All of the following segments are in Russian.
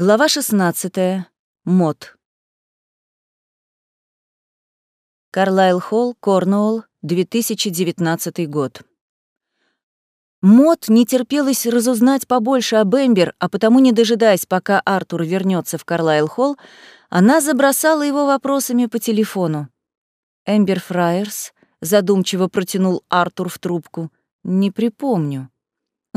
Глава 16. Мод. Карлайл Холл, Корнуолл, 2019 год. Мод не терпелось разузнать побольше об Эмбер, а потому, не дожидаясь, пока Артур вернется в Карлайл Холл, она забросала его вопросами по телефону. «Эмбер Фраерс», — задумчиво протянул Артур в трубку, — «не припомню».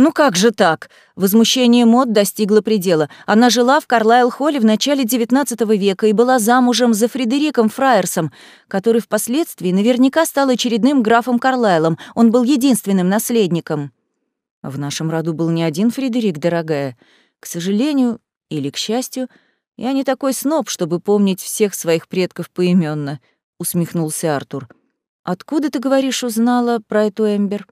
«Ну как же так?» Возмущение Мод достигло предела. Она жила в Карлайл-Холле в начале XIX века и была замужем за Фредериком Фраерсом, который впоследствии наверняка стал очередным графом Карлайлом. Он был единственным наследником. В нашем роду был не один Фредерик, дорогая. К сожалению или к счастью, я не такой сноб, чтобы помнить всех своих предков поименно, усмехнулся Артур. «Откуда, ты говоришь, узнала про эту Эмбер?»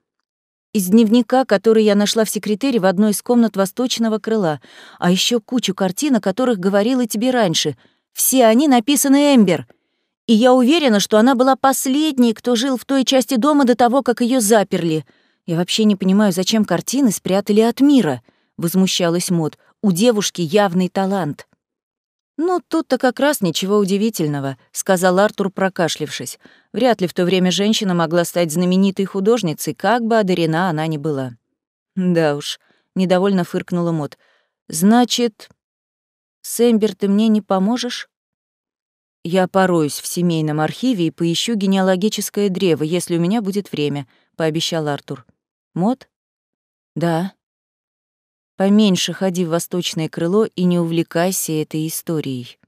Из дневника, который я нашла в секретаре в одной из комнат восточного крыла, а еще кучу картин, о которых говорила тебе раньше. Все они написаны Эмбер. И я уверена, что она была последней, кто жил в той части дома до того, как ее заперли. Я вообще не понимаю, зачем картины спрятали от мира, возмущалась Мод. У девушки явный талант. «Ну, тут-то как раз ничего удивительного», — сказал Артур, прокашлившись. Вряд ли в то время женщина могла стать знаменитой художницей, как бы одарена она ни была. «Да уж», — недовольно фыркнула Мот. «Значит, Сэмбер, ты мне не поможешь?» «Я пороюсь в семейном архиве и поищу генеалогическое древо, если у меня будет время», — пообещал Артур. «Мот?» «Да», Поменьше ходи в восточное крыло и не увлекайся этой историей.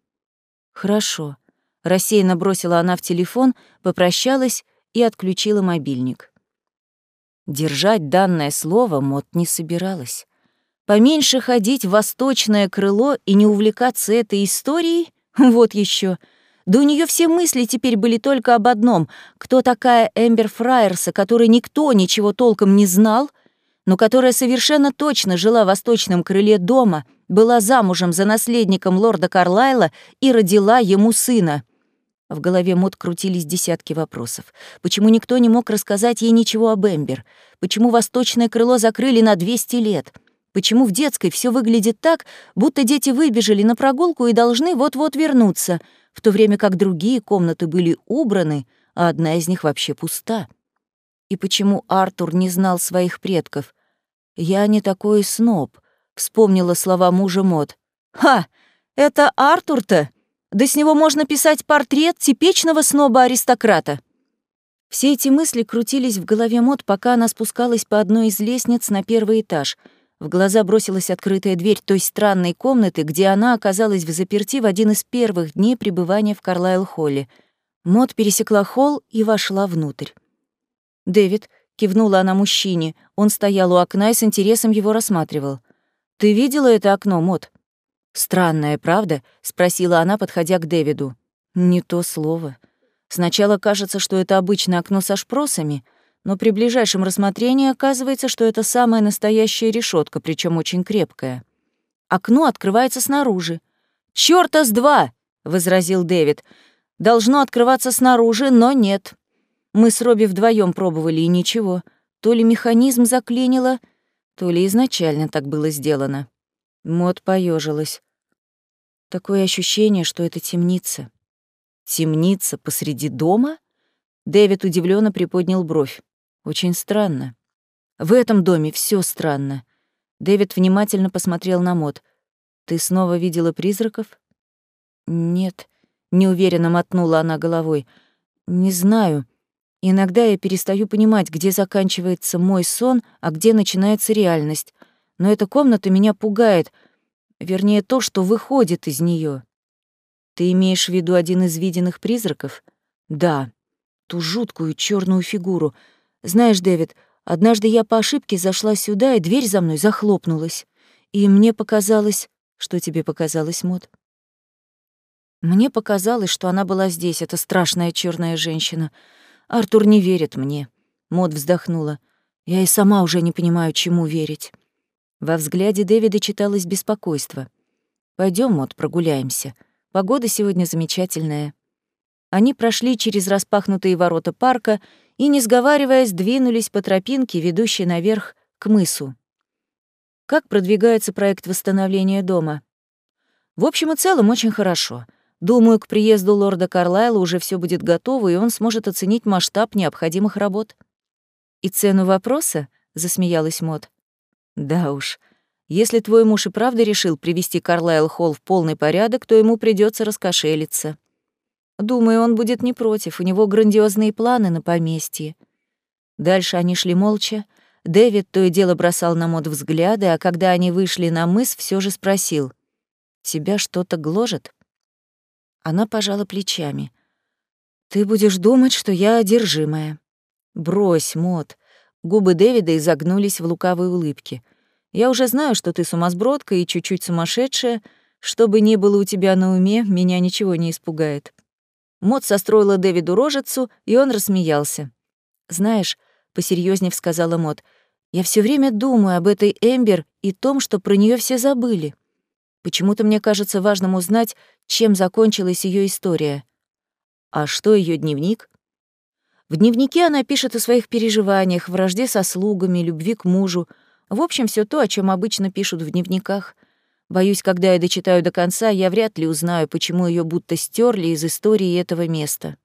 Хорошо. Рассеянно бросила она в телефон, попрощалась и отключила мобильник. Держать данное слово Мот не собиралась. Поменьше ходить в восточное крыло и не увлекаться этой историей? Вот еще. Да у нее все мысли теперь были только об одном. Кто такая Эмбер Фраерса, которой никто ничего толком не знал — но которая совершенно точно жила в восточном крыле дома, была замужем за наследником лорда Карлайла и родила ему сына. В голове Мот крутились десятки вопросов. Почему никто не мог рассказать ей ничего об Эмбер? Почему восточное крыло закрыли на 200 лет? Почему в детской все выглядит так, будто дети выбежали на прогулку и должны вот-вот вернуться, в то время как другие комнаты были убраны, а одна из них вообще пуста? И почему Артур не знал своих предков? «Я не такой сноб», — вспомнила слова мужа Мод. «Ха! Это Артур-то! Да с него можно писать портрет типичного сноба-аристократа!» Все эти мысли крутились в голове Мод, пока она спускалась по одной из лестниц на первый этаж. В глаза бросилась открытая дверь той странной комнаты, где она оказалась в заперти в один из первых дней пребывания в Карлайл-холле. Мод пересекла холл и вошла внутрь. Дэвид, кивнула она мужчине. Он стоял у окна и с интересом его рассматривал. Ты видела это окно, Мот? Странное, правда? спросила она, подходя к Дэвиду. Не то слово. Сначала кажется, что это обычное окно со шпросами, но при ближайшем рассмотрении оказывается, что это самая настоящая решетка, причем очень крепкая. Окно открывается снаружи. «Чёрта с два!» — возразил Дэвид. «Должно открываться снаружи, но нет. Мы с Робби вдвоем пробовали, и ничего. То ли механизм заклинило, то ли изначально так было сделано. Мод поежилась. Такое ощущение, что это темница. Темница посреди дома? Дэвид удивленно приподнял бровь. Очень странно. В этом доме все странно. Дэвид внимательно посмотрел на Мод. Ты снова видела призраков? Нет, неуверенно мотнула она головой. Не знаю. Иногда я перестаю понимать, где заканчивается мой сон, а где начинается реальность. Но эта комната меня пугает, вернее, то, что выходит из нее. Ты имеешь в виду один из виденных призраков? Да, ту жуткую черную фигуру. Знаешь, Дэвид, однажды я по ошибке зашла сюда, и дверь за мной захлопнулась. И мне показалось... Что тебе показалось, Мот? Мне показалось, что она была здесь, эта страшная черная женщина — Артур не верит мне. Мод вздохнула. Я и сама уже не понимаю, чему верить. Во взгляде Дэвида читалось беспокойство. Пойдем, Мод, прогуляемся. Погода сегодня замечательная. Они прошли через распахнутые ворота парка и, не сговариваясь, двинулись по тропинке, ведущей наверх к мысу. Как продвигается проект восстановления дома? В общем и целом, очень хорошо. Думаю, к приезду лорда Карлайла уже все будет готово, и он сможет оценить масштаб необходимых работ. «И цену вопроса?» — засмеялась Мот. «Да уж. Если твой муж и правда решил привести Карлайл Холл в полный порядок, то ему придется раскошелиться. Думаю, он будет не против, у него грандиозные планы на поместье». Дальше они шли молча. Дэвид то и дело бросал на Мот взгляды, а когда они вышли на мыс, все же спросил. «Тебя что-то гложет?» Она пожала плечами. «Ты будешь думать, что я одержимая». «Брось, Мот». Губы Дэвида изогнулись в лукавой улыбке. «Я уже знаю, что ты сумасбродка и чуть-чуть сумасшедшая. Что бы ни было у тебя на уме, меня ничего не испугает». Мот состроила Дэвиду рожицу, и он рассмеялся. «Знаешь», — посерьезнее сказала Мот, «я все время думаю об этой Эмбер и том, что про нее все забыли. Почему-то мне кажется важным узнать, чем закончилась ее история. А что ее дневник? В дневнике она пишет о своих переживаниях, вражде со слугами, любви к мужу. В общем, все то, о чем обычно пишут в дневниках. Боюсь, когда я дочитаю до конца, я вряд ли узнаю, почему ее будто стерли из истории этого места.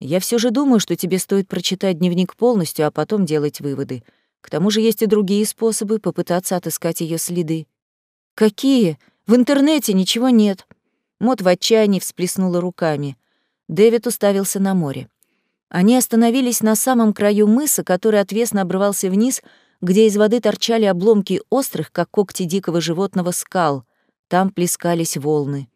Я все же думаю, что тебе стоит прочитать дневник полностью, а потом делать выводы. К тому же есть и другие способы попытаться отыскать ее следы. Какие? В интернете ничего нет. Мот в отчаянии всплеснула руками. Дэвид уставился на море. Они остановились на самом краю мыса, который отвесно обрывался вниз, где из воды торчали обломки острых, как когти дикого животного, скал. Там плескались волны.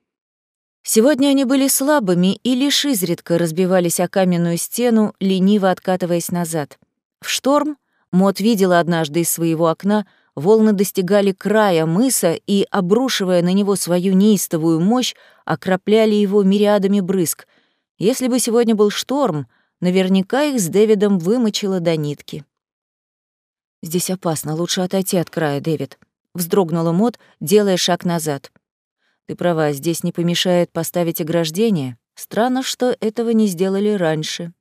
Сегодня они были слабыми и лишь изредка разбивались о каменную стену, лениво откатываясь назад. В шторм Мот видела однажды из своего окна, волны достигали края мыса и, обрушивая на него свою неистовую мощь, окропляли его мириадами брызг. Если бы сегодня был шторм — Наверняка их с Дэвидом вымочило до нитки. «Здесь опасно, лучше отойти от края, Дэвид», — вздрогнула Мот, делая шаг назад. «Ты права, здесь не помешает поставить ограждение. Странно, что этого не сделали раньше».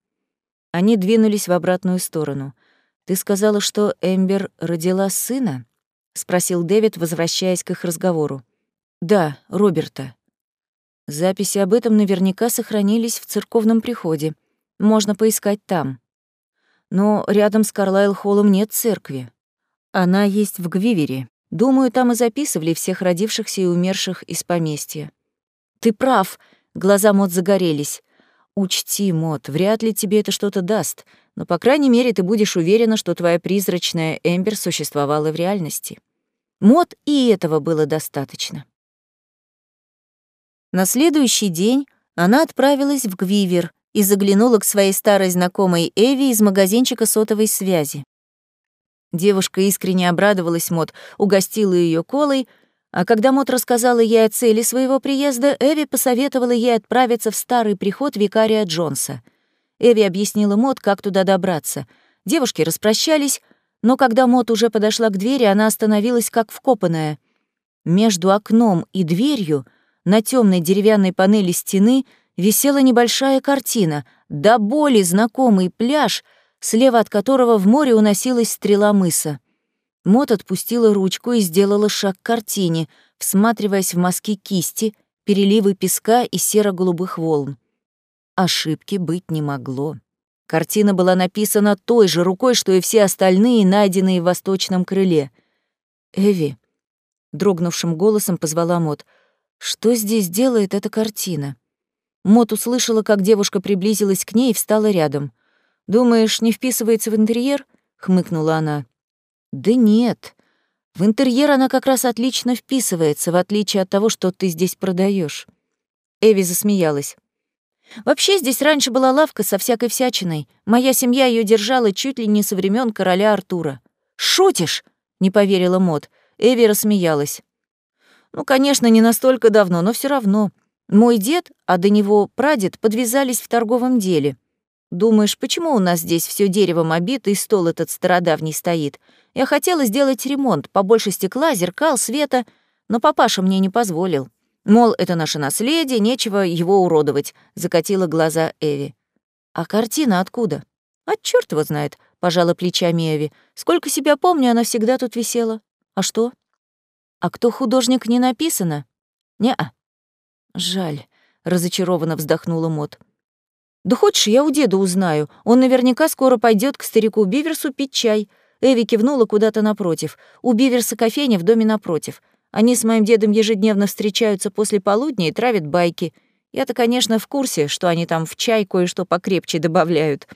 Они двинулись в обратную сторону. «Ты сказала, что Эмбер родила сына?» — спросил Дэвид, возвращаясь к их разговору. «Да, Роберта». Записи об этом наверняка сохранились в церковном приходе. Можно поискать там. Но рядом с Карлайл-холлом нет церкви. Она есть в Гвивере. Думаю, там и записывали всех родившихся и умерших из поместья. Ты прав, глаза Мот загорелись. Учти, Мот, вряд ли тебе это что-то даст, но, по крайней мере, ты будешь уверена, что твоя призрачная Эмбер существовала в реальности. Мот и этого было достаточно. На следующий день она отправилась в Гвивер, и заглянула к своей старой знакомой Эви из магазинчика сотовой связи. Девушка искренне обрадовалась Мот, угостила ее колой, а когда Мот рассказала ей о цели своего приезда, Эви посоветовала ей отправиться в старый приход викария Джонса. Эви объяснила Мот, как туда добраться. Девушки распрощались, но когда Мот уже подошла к двери, она остановилась как вкопанная. Между окном и дверью на темной деревянной панели стены — висела небольшая картина, до боли знакомый пляж, слева от которого в море уносилась стрела мыса. Мот отпустила ручку и сделала шаг к картине, всматриваясь в мазки кисти, переливы песка и серо-голубых волн. Ошибки быть не могло. Картина была написана той же рукой, что и все остальные, найденные в восточном крыле. «Эви», — дрогнувшим голосом позвала Мот, — «что здесь делает эта картина?» Мот услышала, как девушка приблизилась к ней и встала рядом. «Думаешь, не вписывается в интерьер?» — хмыкнула она. «Да нет. В интерьер она как раз отлично вписывается, в отличие от того, что ты здесь продаешь. Эви засмеялась. «Вообще здесь раньше была лавка со всякой всячиной. Моя семья ее держала чуть ли не со времен короля Артура». «Шутишь?» — не поверила Мот. Эви рассмеялась. «Ну, конечно, не настолько давно, но все равно. Мой дед, а до него прадед, подвязались в торговом деле. Думаешь, почему у нас здесь все деревом обито и стол этот стародавний стоит? Я хотела сделать ремонт, побольше стекла, зеркал, света, но папаша мне не позволил. Мол, это наше наследие, нечего его уродовать, закатила глаза Эви. А картина откуда? А черт его знает, пожала плечами Эви. Сколько себя помню, она всегда тут висела. А что? А кто художник не написано? «Не-а». «Жаль», — разочарованно вздохнула Мот. «Да хочешь, я у деда узнаю. Он наверняка скоро пойдет к старику Биверсу пить чай». Эви кивнула куда-то напротив. У Биверса кофейня в доме напротив. Они с моим дедом ежедневно встречаются после полудня и травят байки. Я-то, конечно, в курсе, что они там в чай кое-что покрепче добавляют.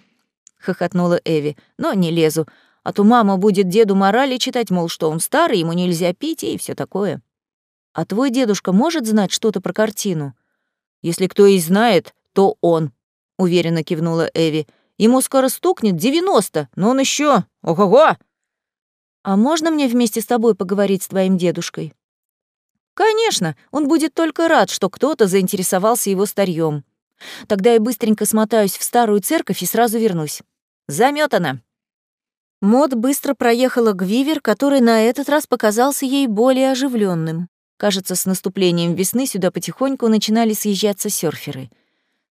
Хохотнула Эви. Но не лезу. А то мама будет деду морали читать, мол, что он старый, ему нельзя пить и все такое. А твой дедушка может знать что-то про картину? Если кто и знает, то он, уверенно кивнула Эви. Ему скоро стукнет девяносто, но он еще. Ого-го! А можно мне вместе с тобой поговорить с твоим дедушкой? Конечно, он будет только рад, что кто-то заинтересовался его старьем. Тогда я быстренько смотаюсь в старую церковь и сразу вернусь. Заметана. Мод быстро проехала к Вивер, который на этот раз показался ей более оживленным. Кажется, с наступлением весны сюда потихоньку начинали съезжаться серферы.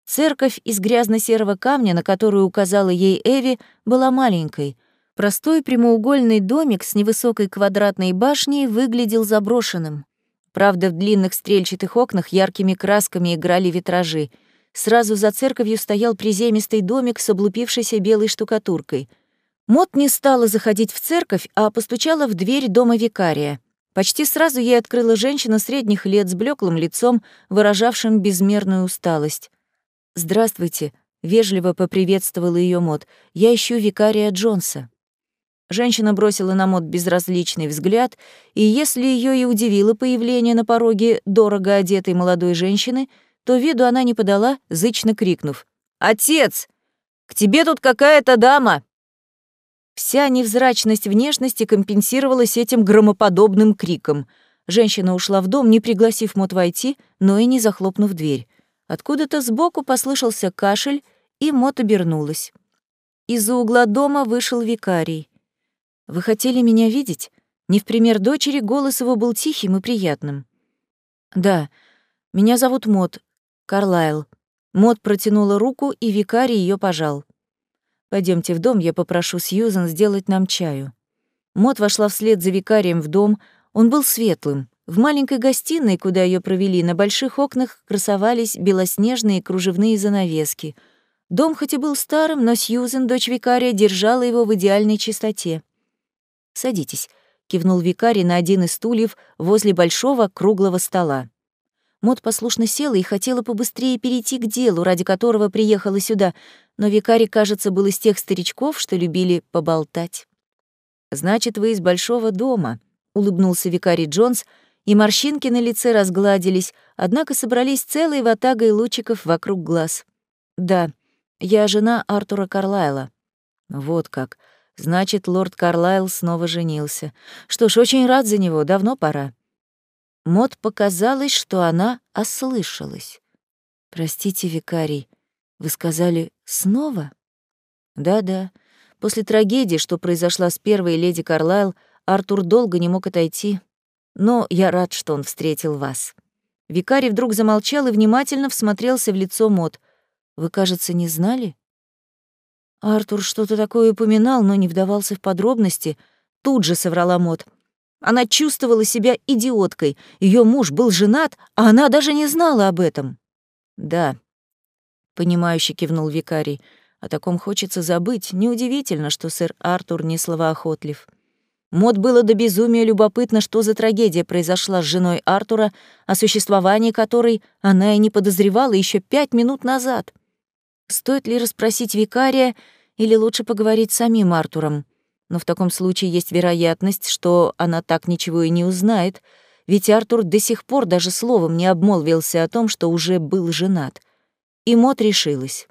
Церковь из грязно-серого камня, на которую указала ей Эви, была маленькой. Простой прямоугольный домик с невысокой квадратной башней выглядел заброшенным. Правда, в длинных стрельчатых окнах яркими красками играли витражи. Сразу за церковью стоял приземистый домик с облупившейся белой штукатуркой. Мот не стала заходить в церковь, а постучала в дверь дома викария. Почти сразу ей открыла женщина средних лет с блеклым лицом, выражавшим безмерную усталость. «Здравствуйте», — вежливо поприветствовала ее Мот. «Я ищу викария Джонса». Женщина бросила на Мот безразличный взгляд, и если ее и удивило появление на пороге дорого одетой молодой женщины, то виду она не подала, зычно крикнув. «Отец! К тебе тут какая-то дама!» Вся невзрачность внешности компенсировалась этим громоподобным криком. Женщина ушла в дом, не пригласив Мот войти, но и не захлопнув дверь. Откуда-то сбоку послышался кашель, и Мот обернулась. Из-за угла дома вышел викарий. «Вы хотели меня видеть?» Не в пример дочери, голос его был тихим и приятным. «Да, меня зовут Мот, Карлайл». Мот протянула руку, и викарий ее пожал. Пойдемте в дом, я попрошу Сьюзан сделать нам чаю». Мот вошла вслед за викарием в дом. Он был светлым. В маленькой гостиной, куда ее провели, на больших окнах красовались белоснежные кружевные занавески. Дом хоть и был старым, но Сьюзен, дочь викария, держала его в идеальной чистоте. «Садитесь», — кивнул викарий на один из стульев возле большого круглого стола. Мот послушно села и хотела побыстрее перейти к делу, ради которого приехала сюда, но викарий, кажется, был из тех старичков, что любили поболтать. «Значит, вы из большого дома», — улыбнулся викарий Джонс, и морщинки на лице разгладились, однако собрались целой ватагой лучиков вокруг глаз. «Да, я жена Артура Карлайла». «Вот как», Значит, лорд Карлайл снова женился. Что ж, очень рад за него, давно пора. Мод показалось, что она ослышалась. «Простите, викарий, вы сказали «снова»?» «Да-да. После трагедии, что произошла с первой леди Карлайл, Артур долго не мог отойти. Но я рад, что он встретил вас». Викарий вдруг замолчал и внимательно всмотрелся в лицо Мод. «Вы, кажется, не знали?» Артур что-то такое упоминал, но не вдавался в подробности. Тут же соврала Мот. Она чувствовала себя идиоткой. Ее муж был женат, а она даже не знала об этом. Да, понимающе кивнул викарий. О таком хочется забыть. Неудивительно, что сэр Артур не словоохотлив. Мод было до безумия любопытно, что за трагедия произошла с женой Артура, о существовании которой она и не подозревала еще пять минут назад. Стоит ли расспросить викария или лучше поговорить с самим Артуром? Но в таком случае есть вероятность, что она так ничего и не узнает, ведь Артур до сих пор даже словом не обмолвился о том, что уже был женат. И Мот решилась.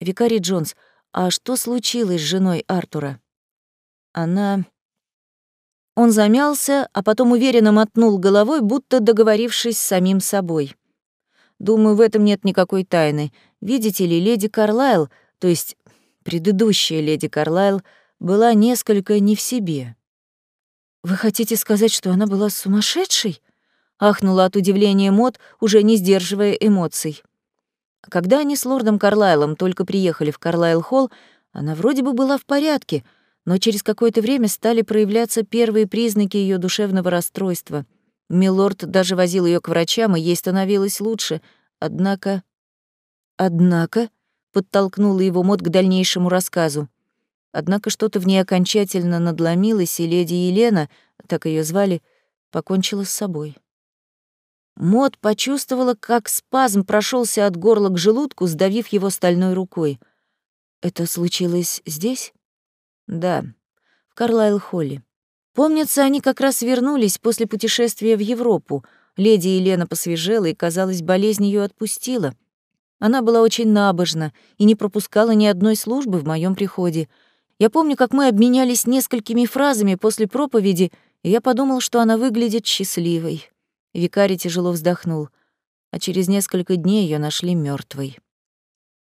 «Викарий Джонс, а что случилось с женой Артура?» Она... Он замялся, а потом уверенно мотнул головой, будто договорившись с самим собой. Думаю, в этом нет никакой тайны. Видите ли, леди Карлайл, то есть предыдущая леди Карлайл, была несколько не в себе. «Вы хотите сказать, что она была сумасшедшей?» — ахнула от удивления Мот, уже не сдерживая эмоций. Когда они с лордом Карлайлом только приехали в Карлайл-холл, она вроде бы была в порядке, но через какое-то время стали проявляться первые признаки ее душевного расстройства. Милорд даже возил ее к врачам, и ей становилось лучше. Однако... Однако... Подтолкнула его мод к дальнейшему рассказу. Однако что-то в ней окончательно надломилось, и леди Елена, так ее звали, покончила с собой. Мод почувствовала, как спазм прошелся от горла к желудку, сдавив его стальной рукой. Это случилось здесь? Да, в Карлайл-холле. Помнится, они как раз вернулись после путешествия в Европу. Леди Елена посвежела, и, казалось, болезнь ее отпустила. Она была очень набожна и не пропускала ни одной службы в моем приходе. Я помню, как мы обменялись несколькими фразами после проповеди, и я подумал, что она выглядит счастливой. Викарий тяжело вздохнул, а через несколько дней ее нашли мертвой.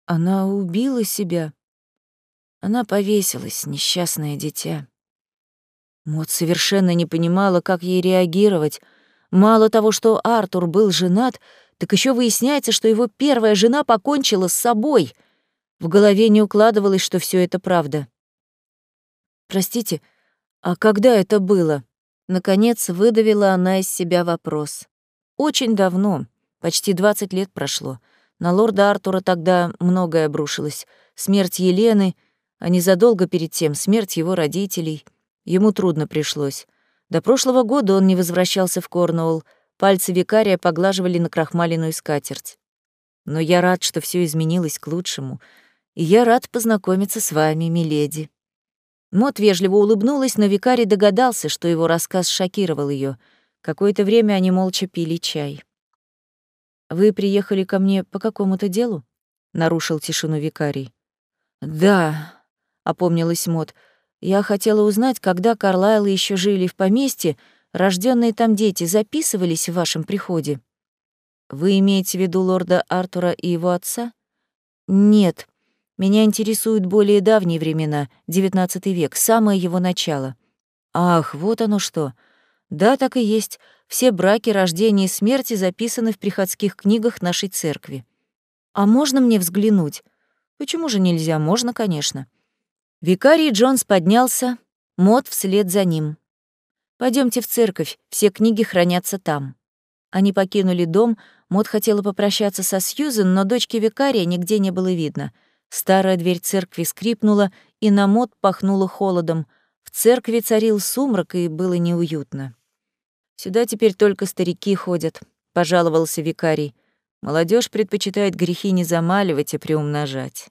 Она убила себя. Она повесилась, несчастное дитя. Мот совершенно не понимала, как ей реагировать. Мало того, что Артур был женат, так еще выясняется, что его первая жена покончила с собой. В голове не укладывалось, что все это правда. «Простите, а когда это было?» Наконец выдавила она из себя вопрос. «Очень давно, почти 20 лет прошло. На лорда Артура тогда многое обрушилось. Смерть Елены, а незадолго перед тем смерть его родителей. Ему трудно пришлось. До прошлого года он не возвращался в Корнуолл, пальцы викария поглаживали на крахмаленную скатерть. Но я рад, что все изменилось к лучшему, и я рад познакомиться с вами, миледи». Мот вежливо улыбнулась, но викарий догадался, что его рассказ шокировал ее. Какое-то время они молча пили чай. «Вы приехали ко мне по какому-то делу?» — нарушил тишину викарий. «Да», — опомнилась Мот. «Я хотела узнать, когда Карлайлы еще жили в поместье, рожденные там дети записывались в вашем приходе». «Вы имеете в виду лорда Артура и его отца?» «Нет», меня интересуют более давние времена, XIX век, самое его начало. Ах, вот оно что. Да, так и есть. Все браки, рождения и смерти записаны в приходских книгах нашей церкви. А можно мне взглянуть? Почему же нельзя? Можно, конечно. Викарий Джонс поднялся, Мот вслед за ним. Пойдемте в церковь, все книги хранятся там. Они покинули дом, Мот хотела попрощаться со Сьюзен, но дочки викария нигде не было видно — Старая дверь церкви скрипнула, и на мод пахнуло холодом. В церкви царил сумрак, и было неуютно. «Сюда теперь только старики ходят», — пожаловался викарий. Молодежь предпочитает грехи не замаливать, а приумножать.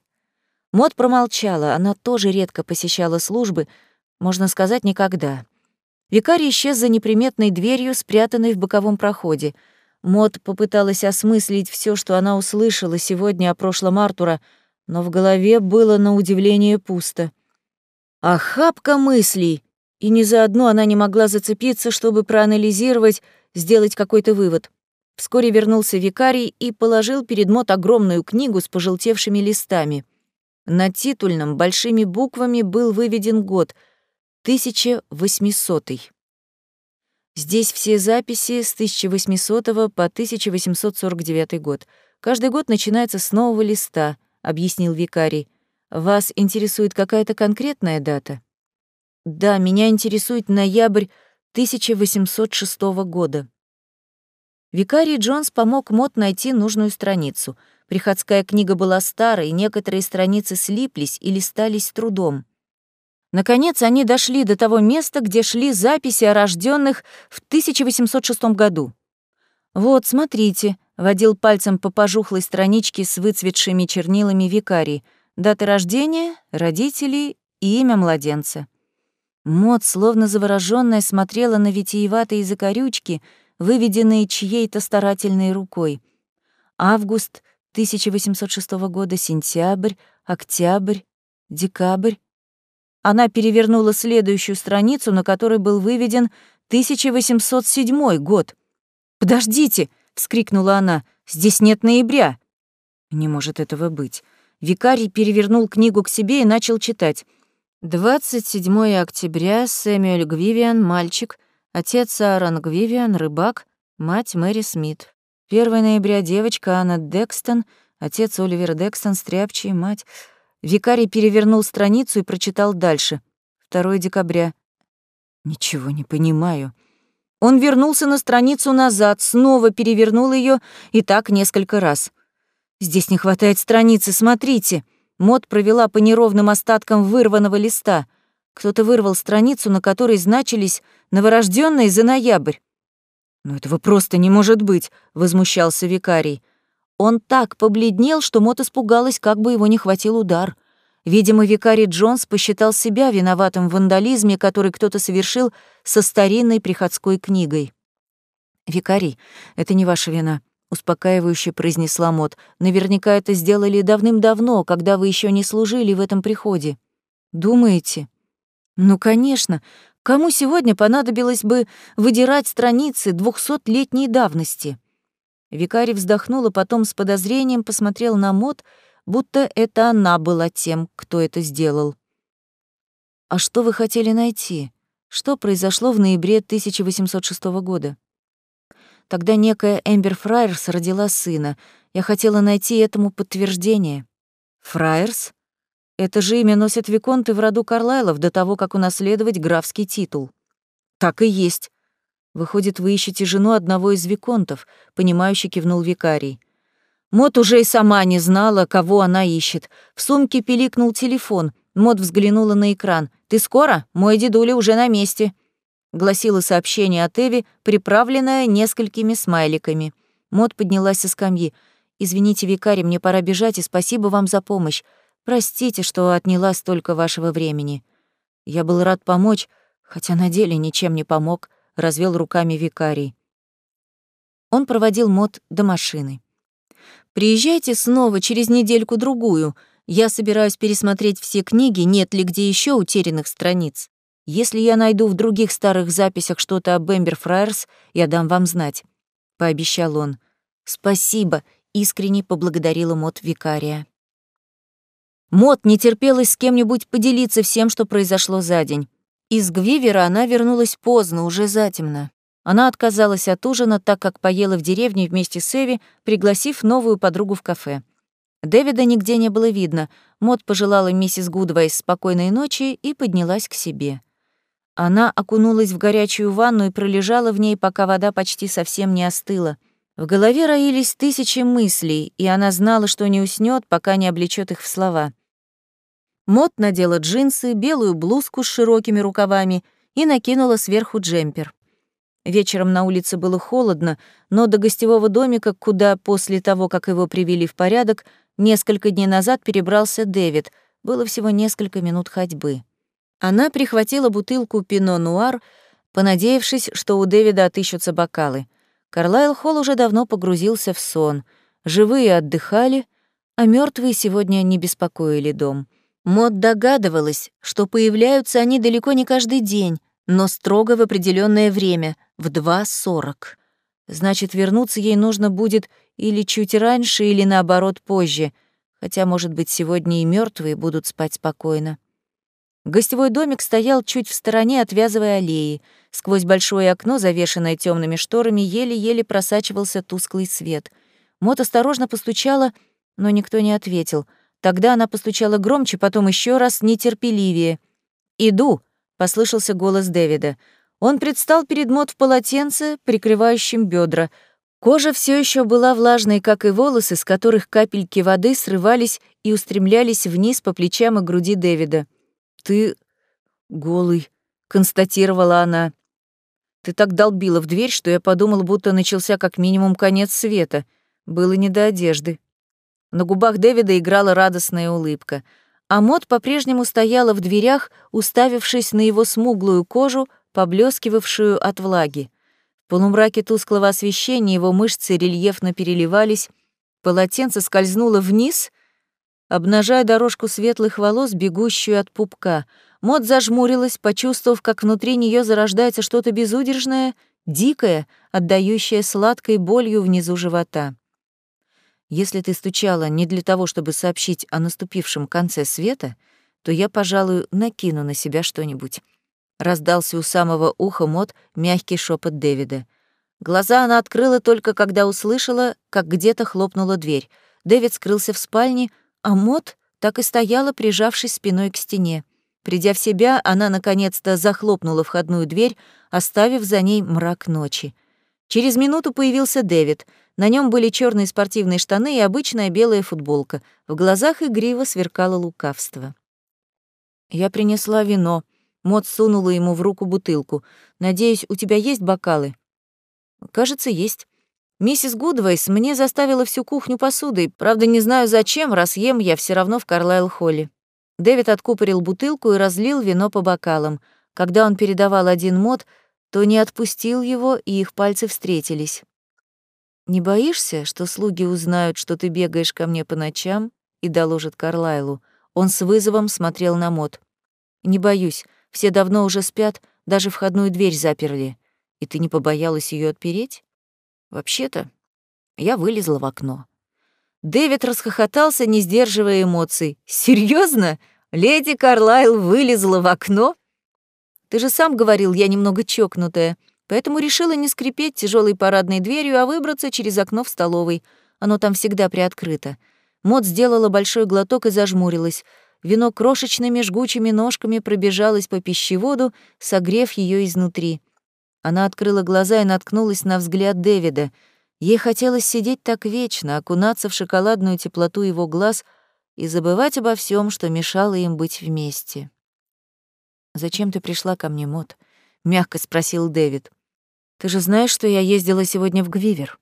Мод промолчала, она тоже редко посещала службы, можно сказать, никогда. Викарий исчез за неприметной дверью, спрятанной в боковом проходе. Мод попыталась осмыслить все, что она услышала сегодня о прошлом Артура, но в голове было на удивление пусто. Охапка мыслей, и ни за одну она не могла зацепиться, чтобы проанализировать, сделать какой-то вывод. Вскоре вернулся викарий и положил перед Мот огромную книгу с пожелтевшими листами. На титульном большими буквами был выведен год — 1800 -й. Здесь все записи с 1800 по 1849 год. Каждый год начинается с нового листа — объяснил викарий. Вас интересует какая-то конкретная дата? Да, меня интересует ноябрь 1806 года. Викарий Джонс помог Мот найти нужную страницу. Приходская книга была старой, некоторые страницы слиплись и листались трудом. Наконец они дошли до того места, где шли записи о рожденных в 1806 году. «Вот, смотрите», водил пальцем по пожухлой страничке с выцветшими чернилами викарий, даты рождения, родители и имя младенца. Мод, словно заворожённая, смотрела на витиеватые закорючки, выведенные чьей-то старательной рукой. Август 1806 года, сентябрь, октябрь, декабрь. Она перевернула следующую страницу, на которой был выведен 1807 год. «Подождите!» вскрикнула она. «Здесь нет ноября!» Не может этого быть. Викарий перевернул книгу к себе и начал читать. 27 октября, Сэмюэль Гвивиан, мальчик, отец Аарон Гвивиан, рыбак, мать Мэри Смит. 1 ноября, девочка Анна Декстон, отец Оливер Декстон, стряпчий, мать. Викарий перевернул страницу и прочитал дальше. 2 декабря. Ничего не понимаю. Он вернулся на страницу назад, снова перевернул ее и так несколько раз. «Здесь не хватает страницы, смотрите!» Мод провела по неровным остаткам вырванного листа. Кто-то вырвал страницу, на которой значились новорожденные за ноябрь. «Но этого просто не может быть», — возмущался викарий. Он так побледнел, что Мот испугалась, как бы его не хватил удар. Видимо, викарий Джонс посчитал себя виноватым в вандализме, который кто-то совершил со старинной приходской книгой. «Викарий, это не ваша вина», — успокаивающе произнесла Мот. «Наверняка это сделали давным-давно, когда вы еще не служили в этом приходе». «Думаете?» «Ну, конечно. Кому сегодня понадобилось бы выдирать страницы двухсотлетней давности?» Викарий вздохнула, потом с подозрением посмотрел на Мот, будто это она была тем, кто это сделал. «А что вы хотели найти? Что произошло в ноябре 1806 года?» Тогда некая Эмбер Фрайерс родила сына. Я хотела найти этому подтверждение. Фрайерс? Это же имя носят виконты в роду Карлайлов до того, как унаследовать графский титул. Так и есть. Выходит, вы ищете жену одного из виконтов, понимающе кивнул викарий. Мот уже и сама не знала, кого она ищет. В сумке пиликнул телефон. Мот взглянула на экран. «Ты скоро? Мой дедуля уже на месте» гласило сообщение от Эви, приправленное несколькими смайликами. Мод поднялась со скамьи. «Извините, викарий, мне пора бежать, и спасибо вам за помощь. Простите, что отняла столько вашего времени. Я был рад помочь, хотя на деле ничем не помог», — развел руками викарий. Он проводил Мод до машины. «Приезжайте снова через недельку-другую. Я собираюсь пересмотреть все книги, нет ли где еще утерянных страниц. Если я найду в других старых записях что-то об Эмбер Фраерс, я дам вам знать», — пообещал он. «Спасибо», — искренне поблагодарила Мот викария. Мот не терпелась с кем-нибудь поделиться всем, что произошло за день. Из Гвивера она вернулась поздно, уже затемно. Она отказалась от ужина, так как поела в деревне вместе с Эви, пригласив новую подругу в кафе. Дэвида нигде не было видно. Мот пожелала миссис Гудвайс спокойной ночи и поднялась к себе. Она окунулась в горячую ванну и пролежала в ней, пока вода почти совсем не остыла. В голове роились тысячи мыслей, и она знала, что не уснёт, пока не облечёт их в слова. Мот надела джинсы, белую блузку с широкими рукавами и накинула сверху джемпер. Вечером на улице было холодно, но до гостевого домика, куда после того, как его привели в порядок, несколько дней назад перебрался Дэвид, было всего несколько минут ходьбы. Она прихватила бутылку пино-нуар, понадеявшись, что у Дэвида отыщутся бокалы. Карлайл Холл уже давно погрузился в сон. Живые отдыхали, а мертвые сегодня не беспокоили дом. Мод догадывалась, что появляются они далеко не каждый день, но строго в определенное время, в 2.40. Значит, вернуться ей нужно будет или чуть раньше, или наоборот позже, хотя, может быть, сегодня и мертвые будут спать спокойно. Гостевой домик стоял чуть в стороне, отвязывая аллеи. Сквозь большое окно, завешенное темными шторами, еле-еле просачивался тусклый свет. Мот осторожно постучала, но никто не ответил. Тогда она постучала громче, потом еще раз нетерпеливее. «Иду», — послышался голос Дэвида. Он предстал перед Мот в полотенце, прикрывающем бедра. Кожа все еще была влажной, как и волосы, с которых капельки воды срывались и устремлялись вниз по плечам и груди Дэвида. «Ты голый», — констатировала она. «Ты так долбила в дверь, что я подумала, будто начался как минимум конец света. Было не до одежды». На губах Дэвида играла радостная улыбка, а Мот по-прежнему стояла в дверях, уставившись на его смуглую кожу, поблескивавшую от влаги. В полумраке тусклого освещения его мышцы рельефно переливались, полотенце скользнуло вниз обнажая дорожку светлых волос, бегущую от пупка. Мод зажмурилась, почувствовав, как внутри нее зарождается что-то безудержное, дикое, отдающее сладкой болью внизу живота. Если ты стучала не для того, чтобы сообщить о наступившем конце света, то я, пожалуй, накину на себя что-нибудь. Раздался у самого уха Мод мягкий шепот Дэвида. Глаза она открыла только когда услышала, как где-то хлопнула дверь. Дэвид скрылся в спальне, а Мот так и стояла, прижавшись спиной к стене. Придя в себя, она наконец-то захлопнула входную дверь, оставив за ней мрак ночи. Через минуту появился Дэвид. На нем были черные спортивные штаны и обычная белая футболка. В глазах игриво сверкало лукавство. «Я принесла вино». Мот сунула ему в руку бутылку. «Надеюсь, у тебя есть бокалы?» «Кажется, есть. Миссис Гудвейс мне заставила всю кухню посудой. Правда, не знаю зачем, раз ем я все равно в Карлайл-холле». Дэвид откупорил бутылку и разлил вино по бокалам. Когда он передавал один мод, то не отпустил его, и их пальцы встретились. «Не боишься, что слуги узнают, что ты бегаешь ко мне по ночам?» и доложат Карлайлу. Он с вызовом смотрел на мод. «Не боюсь. Все давно уже спят, даже входную дверь заперли. И ты не побоялась ее отпереть? Вообще-то, я вылезла в окно. Дэвид расхохотался, не сдерживая эмоций. Серьезно? Леди Карлайл вылезла в окно? Ты же сам говорил, я немного чокнутая, поэтому решила не скрипеть тяжелой парадной дверью, а выбраться через окно в столовой. Оно там всегда приоткрыто. Мод сделала большой глоток и зажмурилась. Вино крошечными жгучими ножками пробежалось по пищеводу, согрев ее изнутри. Она открыла глаза и наткнулась на взгляд Дэвида. Ей хотелось сидеть так вечно, окунаться в шоколадную теплоту его глаз и забывать обо всем, что мешало им быть вместе. «Зачем ты пришла ко мне, Мот?» — мягко спросил Дэвид. «Ты же знаешь, что я ездила сегодня в Гвивер?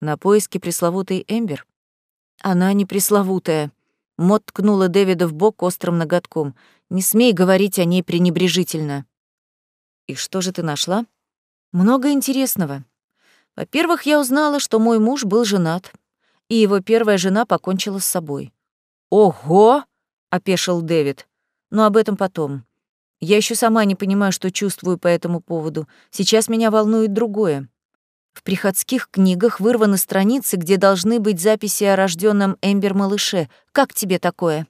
На поиски пресловутой Эмбер?» «Она не пресловутая», Мот ткнула Дэвида в бок острым ноготком. «Не смей говорить о ней пренебрежительно». «И что же ты нашла?» «Много интересного. Во-первых, я узнала, что мой муж был женат, и его первая жена покончила с собой». «Ого!» — опешил Дэвид. «Но об этом потом. Я еще сама не понимаю, что чувствую по этому поводу. Сейчас меня волнует другое. В приходских книгах вырваны страницы, где должны быть записи о рожденном Эмбер малыше. Как тебе такое?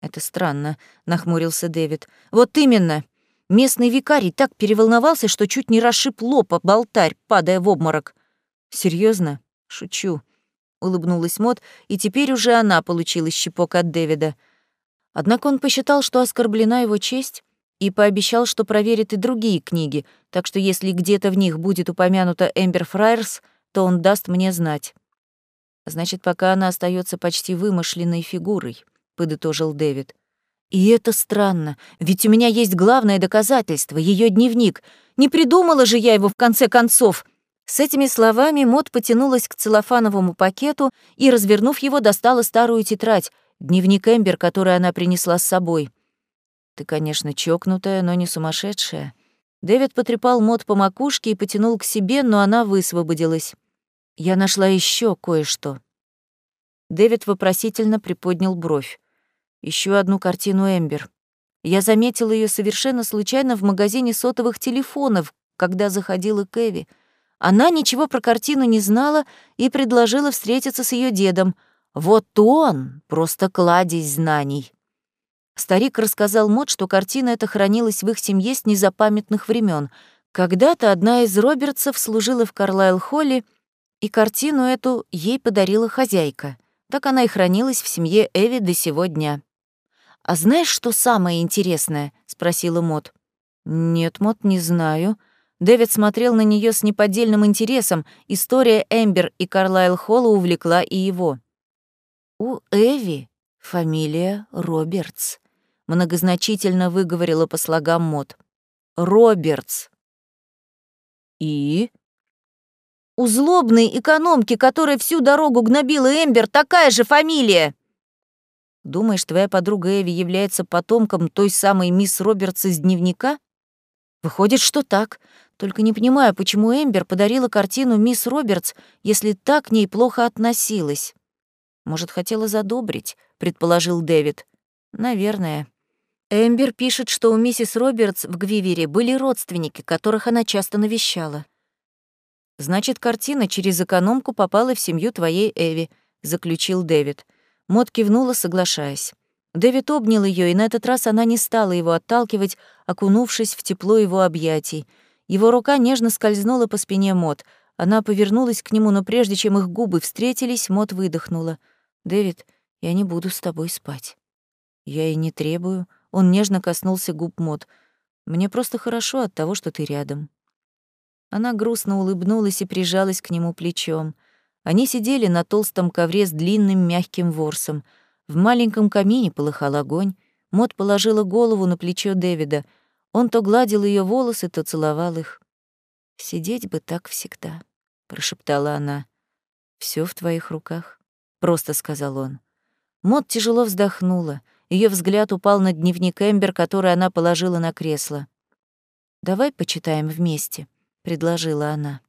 Это странно, нахмурился Дэвид. Вот именно. Местный викарий так переволновался, что чуть не расшиб лоб об падая в обморок. Серьезно? Шучу. Улыбнулась Мот, и теперь уже она получила щепок от Дэвида. Однако он посчитал, что оскорблена его честь, и пообещал, что проверит и другие книги, так что если где-то в них будет упомянута Эмбер Фрайерс, то он даст мне знать. Значит, пока она остается почти вымышленной фигурой, подытожил Дэвид. И это странно, ведь у меня есть главное доказательство ее дневник. Не придумала же я его в конце концов. С этими словами Мот потянулась к целлофановому пакету и, развернув его, достала старую тетрадь, дневник Эмбер, который она принесла с собой. Ты, конечно, чокнутая, но не сумасшедшая. Дэвид потрепал Мот по макушке и потянул к себе, но она высвободилась. Я нашла еще кое-что. Дэвид вопросительно приподнял бровь. Еще одну картину Эмбер. Я заметила ее совершенно случайно в магазине сотовых телефонов, когда заходила к Эви. Она ничего про картину не знала и предложила встретиться с ее дедом. Вот он просто кладезь знаний. Старик рассказал Мот, что картина эта хранилась в их семье с незапамятных времен. Когда-то одна из Робертсов служила в Карлайл-холле, и картину эту ей подарила хозяйка. Так она и хранилась в семье Эви до сего дня. «А знаешь, что самое интересное?» — спросила Мот. «Нет, Мот, не знаю». Дэвид смотрел на нее с неподдельным интересом. История Эмбер и Карлайл Холла увлекла и его. «У Эви фамилия Робертс», многозначительно выговорила по слогам Мот. Робертс. И? У злобной экономки, которая всю дорогу гнобила Эмбер, такая же фамилия. Думаешь, твоя подруга Эви является потомком той самой мисс Робертс из дневника? Выходит, что так. Только не понимаю, почему Эмбер подарила картину мисс Робертс, если так к ней плохо относилась. Может, хотела задобрить, предположил Дэвид. Наверное. Эмбер пишет, что у миссис Робертс в Гвивере были родственники, которых она часто навещала. «Значит, картина через экономку попала в семью твоей Эви», — заключил Дэвид. Мот кивнула, соглашаясь. Дэвид обнял ее, и на этот раз она не стала его отталкивать, окунувшись в тепло его объятий. Его рука нежно скользнула по спине Мот. Она повернулась к нему, но прежде чем их губы встретились, Мот выдохнула. «Дэвид, я не буду с тобой спать». «Я и не требую», Он нежно коснулся губ Мод. «Мне просто хорошо от того, что ты рядом». Она грустно улыбнулась и прижалась к нему плечом. Они сидели на толстом ковре с длинным мягким ворсом. В маленьком камине полыхал огонь. Мод положила голову на плечо Дэвида. Он то гладил ее волосы, то целовал их. «Сидеть бы так всегда», — прошептала она. Все в твоих руках», — просто сказал он. Мод тяжело вздохнула. Ее взгляд упал на дневник Эмбер, который она положила на кресло. «Давай почитаем вместе», — предложила она.